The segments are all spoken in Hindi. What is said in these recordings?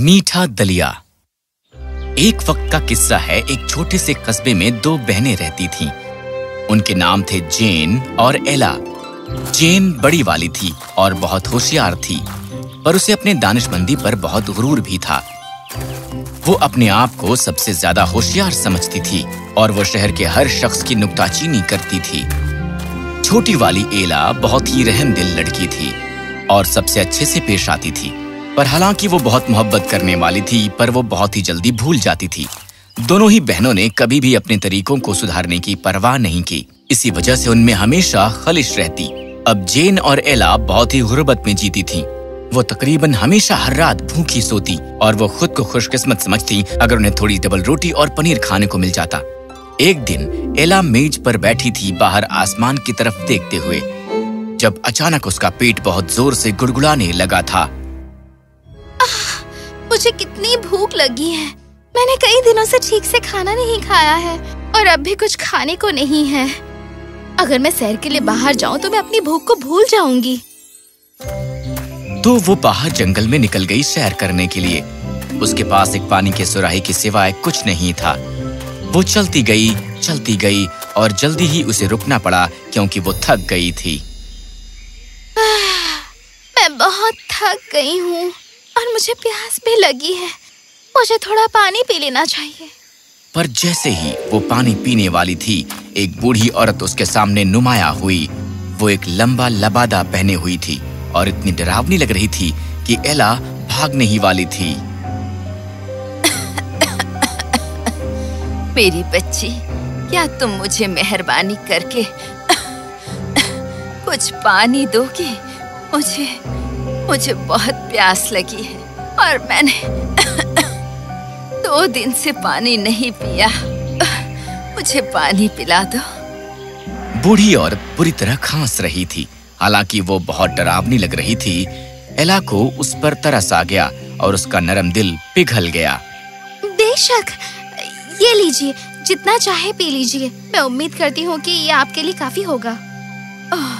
मीठा दलिया। एक वक्त का किस्सा है, एक छोटे से कस्बे में दो बहनें रहती थीं। उनके नाम थे जेन और एला। जेन बड़ी वाली थी और बहुत होशियार थी, पर उसे अपने दानिशमंदी पर बहुत गुरूर भी था। वो अपने आप को सबसे ज़्यादा होशियार समझती थी और वो शहर के हर शख्स की नुकताचीनी करती थी। छोटी वाली एला बहुत ही रहम दिल लड़की थी और सबसे अच्छे से पेश आती थी। पर हालाँकि वो बहुत मोहब्बत करने वाली थी, पर वो बहुत ही जल्दी भूल जाती थी। दोनों ही बहनों ने कभी भी अपने तरीकों को सुधारने की परवाह नहीं की। इसी वजह से उनमें हमेशा खलिश रहती। अब जेन और एला बहुत ही गुर्बत में जीती थीं। वो तकरीबन हमेशा हर रात भूखी सोती और वो खुद को खुशकिस्मत समझती अगर उन्हें थोड़ी डबल रोटी और पनीर खाने को मिल जाता। एक दिन एला मेज पर बैठी थी बाहर आसमान की तरफ़ देखते हुए, जब अचानक उसका पेट बहुत ज़ोर से गुड़गुड़ाने लगा था। मुझे कितनी भूख लगी है। मैंने कई दिनों से ठीक से खाना नहीं खाया है और अब भी कुछ खाने को नहीं है। अगर मैं सैर के लिए बाहर जाऊँ तो मैं अपनी भूख को भूल जाऊँगी। तो वो बाहर जंगल में निकल गई सैर करने के लिए। उसके पास एक पानी के सुराही के सिवाय कुछ नहीं था। वो चलती गई चलती गई और जल्दी ही उसे रुकना पड़ा क्योंकि वो थक गई थी। आ, मैं बहुत थक गई हूँ। और मुझे प्यास भी लगी है। मुझे थोड़ा पानी पी लेना चाहिए। पर जैसे ही वो पानी पीने वाली थी एक बूढ़ी औरत उसके सामने नुमाया हुई वो एक लंबा लबादा पहने हुई थी और इतनी डरावनी लग रही थी कि एला भागने ही वाली थी। मेरी बच्ची क्या तुम मुझे मेहरबानी करके कुछ पानी दोगी? मुझे मुझे बहुत प्यास लगी है और मैंने दो दिन से पानी नहीं पिया। मुझे पानी पिला दो। बूढ़ी औरत बुरी तरह खांस रही थी। हालाँकि वो बहुत डरावनी लग रही थी। एला को उस पर तरस आ गया और उसका नरम दिल पिघल गया। बेशक ये लीजिए जितना चाहे पी लीजिए। मैं उम्मीद करती हूँ कि ये आपके लिए काफ़ी होगा। ओह,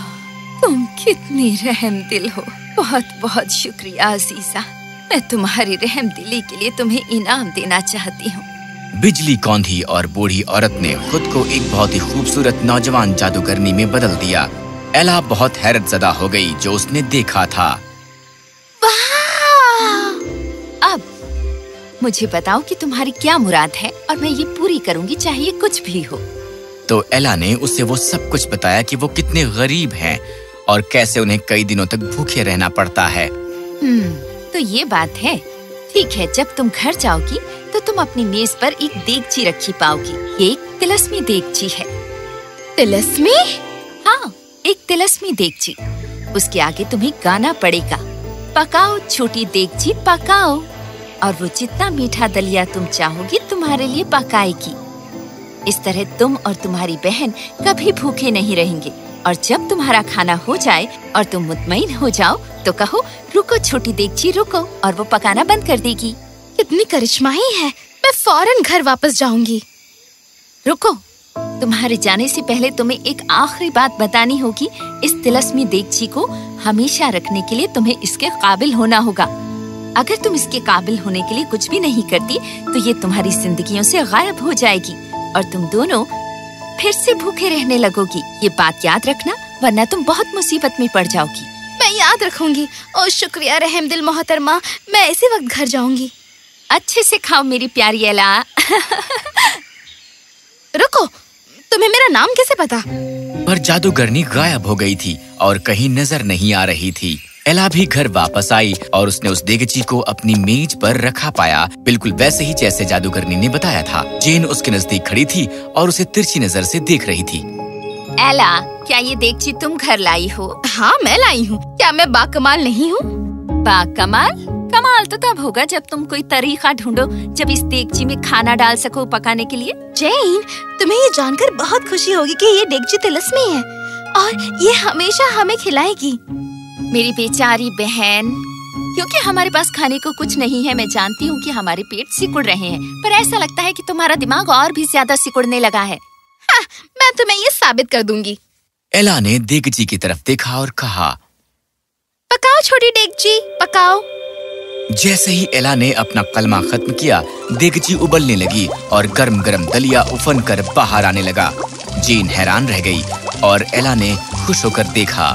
तुम कितनी रहम दिल हो। बहुत बहुत शुक्रिया अजीजा। मैं तुम्हारी रहम दिली के लिए तुम्हें इनाम देना चाहती हूँ। बिजली कौंधी और बूढ़ी औरत ने खुद को एक बहुत ही खूबसूरत नौजवान जादूगरनी में बदल दिया। एला बहुत हैरत जदा हो गई जो उसने देखा था। अब मुझे बताओ कि तुम्हारी क्या मुराद है और मैं ये पूरी करूँगी चाहे कुछ भी हो। तो एला ने उसे वो सब कुछ बताया कि वो कितने गरीब हैं। और कैसे उन्हें कई दिनों तक भूखे रहना पड़ता है। हम्म तो ये बात है। ठीक है जब तुम घर जाओगी तो तुम अपनी मेज पर एक देगची रखी पाओगी। ये एक तिलस्मी देगची है। तिलस्मी? हाँ एक तिलस्मी देगची। उसके आगे तुम्हें गाना पड़ेगा। पकाओ छोटी देगची पकाओ। और वो जितना मीठा दलिया तुम चाहोगी तुम्हारे लिए पकाएगी। इस तरह तुम और तुम्हारी बहन कभी भूखे नहीं रहेंगे। और जब तुम्हारा खाना हो जाए और तुम मुतमईन हो जाओ तो कहो रुको छोटी देगची रुको और वो पकाना बंद कर देगी। कितनी करिश्माई है मैं फ़ौरन घर वापस जाऊँगी। रुको तुम्हारे जाने से पहले तुम्हें एक आखिरी बात बतानी होगी। इस तिलस्मी देगची को हमेशा रखने के लिए तुम्हें इसके काबिल होना होगा। अगर तुम इसके काबिल होने के लिए कुछ भी नहीं करती तो ये तुम्हारी जिंदगियों से गायब हो जाएगी और तुम दोनों फिर से भूखे रहने लगोगी। ये बात याद रखना वरना तुम बहुत मुसीबत में पड़ जाओगी। मैं याद रखूँगी। और शुक्रिया रहम दिल मोहतरमा। मैं इसी वक्त घर जाऊँगी। अच्छे से खाओ मेरी प्यारी एला रुको तुम्हें मेरा नाम कैसे पता? पर जादूगरनी गायब हो गई थी और कहीं नज़र नहीं आ रही थी। एला भी घर वापस आई और उसने उस देगची को अपनी मेज पर रखा पाया। बिल्कुल वैसे ही जैसे जादूगरनी ने बताया था। जेन उसके नज़दीक खड़ी थी और उसे तिरछी नज़र से देख रही थी। एला क्या ये देगची तुम घर लाई हो? हाँ मैं लाई हूँ। क्या मैं बाकमाल नहीं हूँ? बाकमाल? कमाल तो तब होगा जब तुम कोई तरीका ढूंढो जब इस देगची में खाना डाल सको पकाने के लिए। जैन तुम्हें ये जानकर बहुत खुशी होगी कि ये देगची तिलस्मी है और ये हमेशा हमें खिलाएगी। मेरी बेचारी बहन क्योंकि हमारे पास खाने को कुछ नहीं है मैं जानती हूँ कि हमारे पेट सिकुड़ रहे हैं पर ऐसा लगता है कि तुम्हारा दिमाग और भी ज़्यादा सिकुड़ने लगा है। हाँ, मैं तुम्हें ये साबित कर दूँगी। एला ने देगची की तरफ़ देखा और कहा पकाओ छोटी डेग जी पकाओ। जैसे ही एला ने अपना कलमा खत्म किया देगची उबलने लगी और गर्म गर्म दलिया उफन कर बाहर आने लगा। जीन हैरान रह गई और एला ने खुश होकर देखा,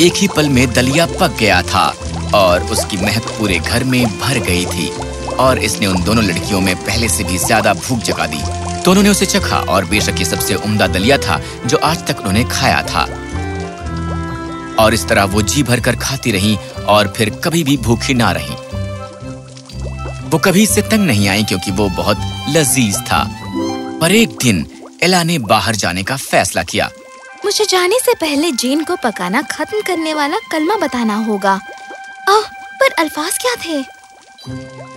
एक ही पल में दलिया पक गया था और उसकी महक पूरे घर में भर गई थी और इसने उन दोनों लड़कियों में पहले से भी ज़्यादा भूख जगा दी। दोनों ने उसे चखा और बेशक ये सबसे उम्दा दलिया था जो आज तक उन्होंने खाया था। और इस तरह वो जी भर कर खाती रहीं और फिर कभी भी भूखी ना रहीं। वो कभी इससे तंग नहीं आई क्योंकि वो बहुत लजीज था। पर एक दिन एला ने बाहर जाने का फैसला किया। मुझे जाने से पहले जेन को पकाना खत्म करने वाला कलमा बताना होगा। ओह, पर अल्फाज क्या थे?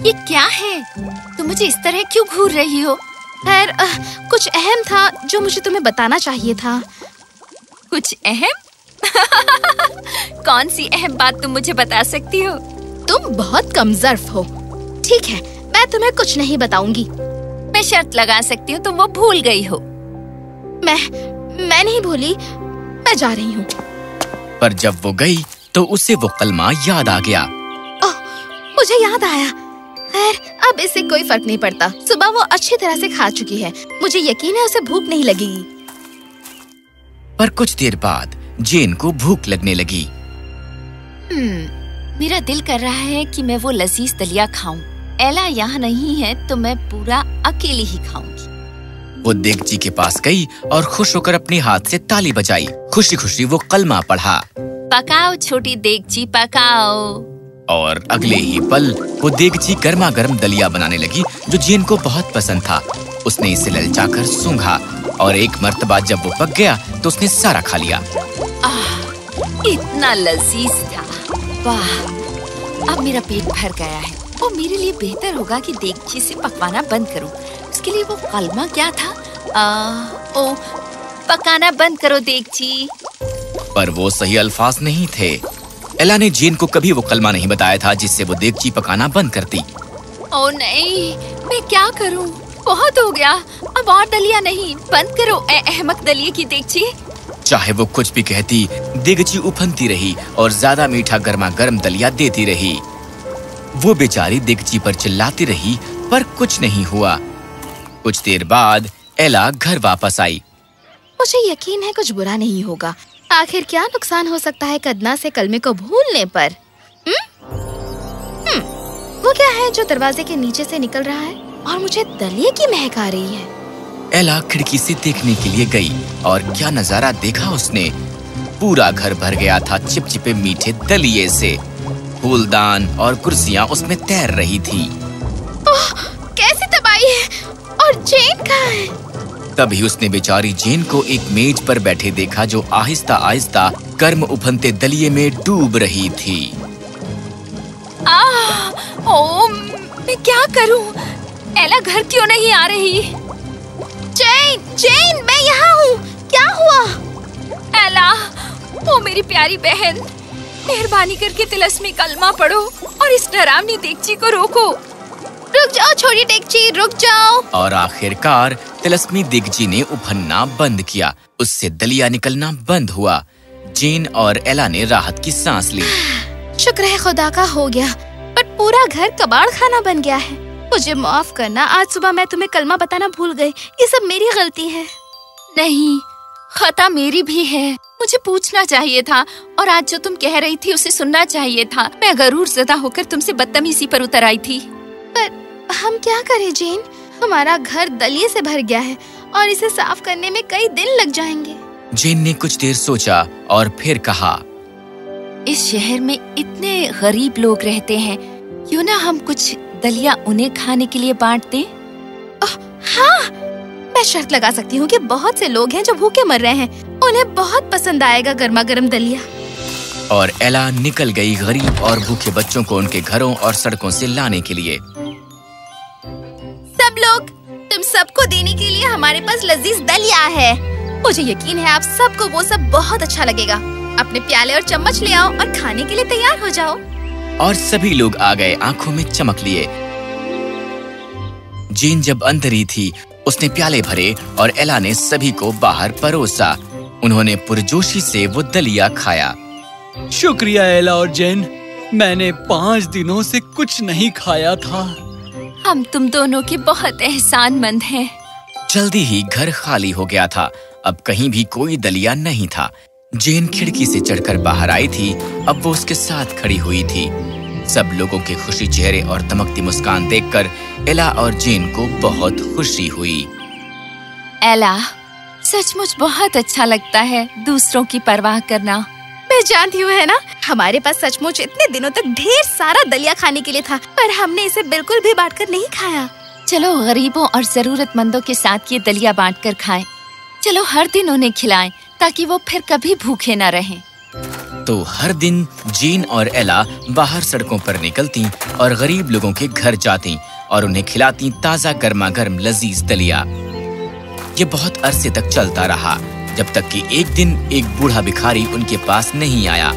ये क्या है? तुम मुझे इस तरह क्यों घूर रही हो? खैर कुछ अहम था जो मुझे तुम्हें बताना चाहिए था। कुछ अहम? कौन सी अहम बात तुम मुझे बता सकती हो? तुम बहुत कमजर्फ हो। ठीक है, मैं तुम्हें कुछ नहीं बताऊँगी। मैं शर्त लगा सकती हूँ तुम वो भूल गई हो। मैं मैं नहीं भूली। मैं जा रही हूँ। पर जब वो गई तो उसे वो कलमा याद आ गया। ओह मुझे याद आया। खैर अब इससे कोई फ़र्क नहीं पड़ता। सुबह वो अच्छी तरह से खा चुकी है। मुझे यकीन है उसे भूख नहीं लगेगी। पर कुछ देर बाद जेन को भूख लगने लगी। हम्म, मेरा दिल कर रहा है कि मैं वो लजीज दलिया खाऊं। एला यहाँ नहीं है तो मैं पूरा अकेली ही खाऊँगी वो देगची के पास गई और खुश होकर अपने हाथ से ताली बजाई। खुशी खुशी वो कलमा पढ़ा। पकाओ छोटी देगची पकाओ। और अगले ही पल वो देगची गर्मा गर्म दलिया बनाने लगी जो जीन को बहुत पसंद था। उसने इसे ललचाकर सूंघा और एक मर्तबा जब वो पक गया तो उसने सारा खा लिया। आह, इतना लजीज था। वाह अब मेरा पेट भर गया है। वो मेरे लिए बेहतर होगा कि देगची से पकवाना बंद करूँ। उसके लिए वो कलमा क्या था? आ, ओ पकाना बंद करो देगची पर वो सही अल्फाज नहीं थे। एला ने जेन को कभी वो कलमा नहीं बताया था जिससे वो देगची पकाना बंद करती। ओ नहीं मैं क्या करूँ? बहुत हो गया। अब और दलिया नहीं बंद करो अहमक दलिया की देगची चाहे वो कुछ भी कहती देगची उफनती रही और ज़्यादा मीठा गर्मा गर्म दलिया देती रही। वो बेचारी देगची पर चिल्लाती रही पर कुछ नहीं हुआ। कुछ देर बाद एला घर वापस आई। मुझे यकीन है कुछ बुरा नहीं होगा। आखिर क्या नुकसान हो सकता है कदना से कलमे को भूलने पर? हम्म? हम्म, वो क्या है जो दरवाजे के नीचे से निकल रहा है और मुझे दलिए की महक आ रही है? एला खिड़की से देखने के लिए गई और क्या नज़ारा देखा उसने? पूरा घर भर गया था चिपचिपे मीठे दलिए से। फूलदान और कुर्सियाँ उसमें तैर रही थी। ओह, कैसी तबाही है। और चेन कहाँ है। तभी उसने बेचारी जेन को एक मेज पर बैठे देखा जो आहिस्ता आहिस्ता कर्म उफनते दलिए में डूब रही थी। आह, ओ मैं क्या करूँ? एला घर क्यों नहीं आ रही? चेन चेन मैं यहाँ हूँ। क्या हुआ? एला ओ मेरी प्यारी बहन मेहरबानी करके तिलस्मी कलमा पढ़ो और इस डरावनी देगची को रोको। रुक जाओ छोटी टेक्ची रुक जाओ। और आखिरकार तिलस्मी दिग्जी ने उफनना बंद किया। उससे दलिया निकलना बंद हुआ। जेन और एला ने राहत की सांस ली। शुक्र है खुदा का हो गया। पर पूरा घर कबाड़ खाना बन गया है। मुझे माफ़ करना आज सुबह मैं तुम्हें कलमा बताना भूल गई। ये सब मेरी गलती है। नहीं खता मेरी भी है। मुझे पूछना चाहिए था और आज जो तुम कह रही थी उसे सुनना चाहिए था। मैं गरूर जदा होकर तुमसे बदतमीजी पर उतर आई थी। पर हम क्या करें जेन? हमारा घर दलिए से भर गया है और इसे साफ़ करने में कई दिन लग जाएँगे। जेन ने कुछ देर सोचा और फिर कहा इस शहर में इतने गरीब लोग रहते हैं क्यों ना हम कुछ दलिया उन्हें खाने के लिए बांट दें? हाँ! मैं शर्त लगा सकती हूँ कि बहुत से लोग हैं जो भूखे मर रहे हैं। उन्हें बहुत पसंद आएगा गर्मा गर्म दलिया। और एला निकल गई गरीब और भूखे बच्चों को उनके घरों और सड़कों से लाने के लिए। सब लोग। तुम सबको देने के लिए हमारे पास लजीज दलिया है। मुझे यकीन है आप सबको वो सब बहुत अच्छा लगेगा। अपने प्याले और चम्मच ले आओ और खाने के लिए तैयार हो जाओ। और सभी लोग आ गए आँखों में चमक लिए। जीन जब अंदर ही थी उसने प्याले भरे और एला ने सभी को बाहर परोसा। उन्होंने पुरजोशी से वो दलिया खाया। शुक्रिया एला और जेन मैंने पाँच दिनों से कुछ नहीं खाया था। हम तुम दोनों के बहुत एहसानमंद हैं। जल्दी ही घर खाली हो गया था। अब कहीं भी कोई दलिया नहीं था। जेन खिड़की से चढ़कर बाहर आई थी। अब वो उसके साथ खड़ी हुई थी। सब लोगों के खुशी चेहरे और दमकती मुस्कान देखकर एला और जेन को बहुत खुशी हुई। एला सचमुच बहुत अच्छा लगता है दूसरों की परवाह करना। जानती हूँ, है ना हमारे पास सचमुच इतने दिनों तक ढेर सारा दलिया खाने के लिए था, पर हमने इसे बिल्कुल भी बांटकर नहीं खाया चलो, गरीबों और जरूरतमंदों के साथ ये दलिया बांट कर खाएँ। चलो, हर दिन उन्हें खिलाएँ, ताकि वो फिर कभी भूखे न रहें। तो हर दिन जीन और एला बाहर सड़कों पर निकलती और गरीब लोगों के घर जाती और उन्हें खिलाती ताज़ा गर्मा गर्म लजीज दलिया ये बहुत अरसे तक चलता रहा जब तक कि एक दिन एक बूढ़ा भिखारी उनके पास नहीं आया।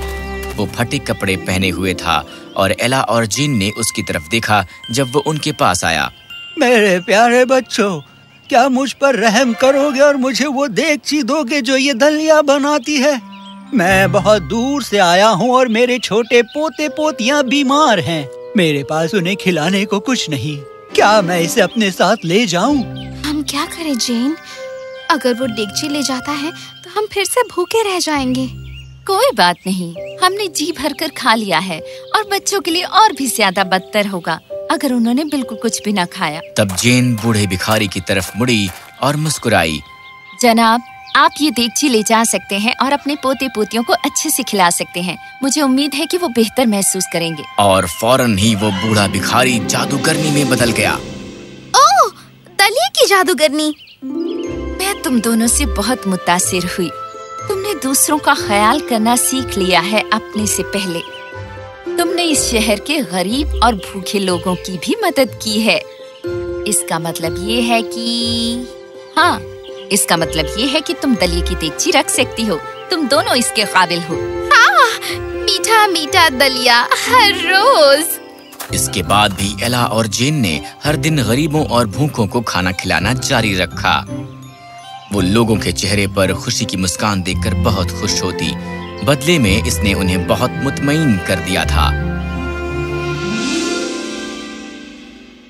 वो फटे कपड़े पहने हुए था और एला और जीन ने उसकी तरफ़ देखा जब वो उनके पास आया। मेरे प्यारे बच्चों क्या मुझ पर रहम करोगे और मुझे वो देखची दोगे जो ये दलिया बनाती है? मैं बहुत दूर से आया हूँ और मेरे छोटे पोते पोतियाँ बीमार हैं। मेरे पास उन्हें खिलाने को कुछ नहीं। क्या मैं इसे अपने साथ ले जाऊँ? हम क्या करें जेन? अगर वो डेगची ले जाता है तो हम फिर से भूखे रह जाएँगे। कोई बात नहीं। हमने जी भर कर खा लिया है और बच्चों के लिए और भी ज़्यादा बदतर होगा अगर उन्होंने बिल्कुल कुछ भी न खाया। तब जेन बूढ़े भिखारी की तरफ़ मुड़ी और मुस्कुराई। जनाब आप ये देगची ले जा सकते हैं और अपने पोते पोतियों को अच्छे से खिला सकते हैं। मुझे उम्मीद है कि वो बेहतर महसूस करेंगे। और फ़ौरन ही वो बूढ़ा भिखारी जादूगरनी में बदल गया। ओह दलिया की जादूगरनी। तुम दोनों से बहुत मुतासिर हुई। तुमने दूसरों का ख्याल करना सीख लिया है अपने से पहले। तुमने इस शहर के गरीब और भूखे लोगों की भी मदद की है। इसका मतलब ये है कि हाँ इसका मतलब ये है कि तुम दलिया की देगची रख सकती हो। तुम दोनों इसके काबिल हो। हाँ मीठा मीठा दलिया, हर रोज। इसके बाद भी एला और जेन ने हर दिन गरीबों और भूखों को खाना खिलाना जारी रखा। वो लोगों के चेहरे पर खुशी की मुस्कान देखकर बहुत खुश होती। बदले में इसने उन्हें बहुत मुतमईन कर दिया था।